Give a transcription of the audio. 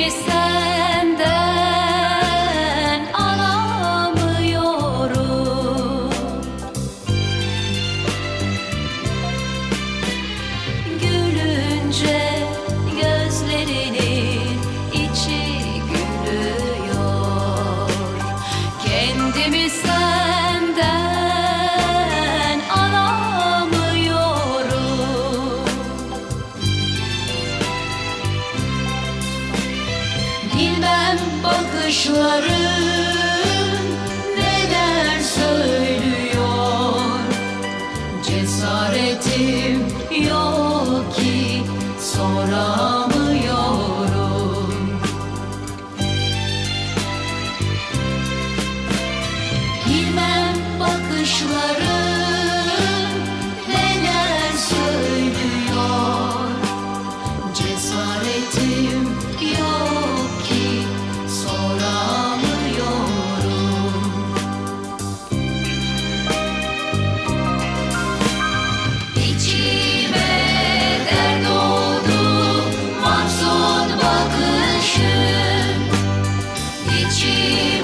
Kendimi senden alamıyorum. Gülünce gözlerinin içi gülüyor. Kendimi senden bakışların neler söylüyor? Cesaretim yok ki soramıyorum. Bilmem bakışları City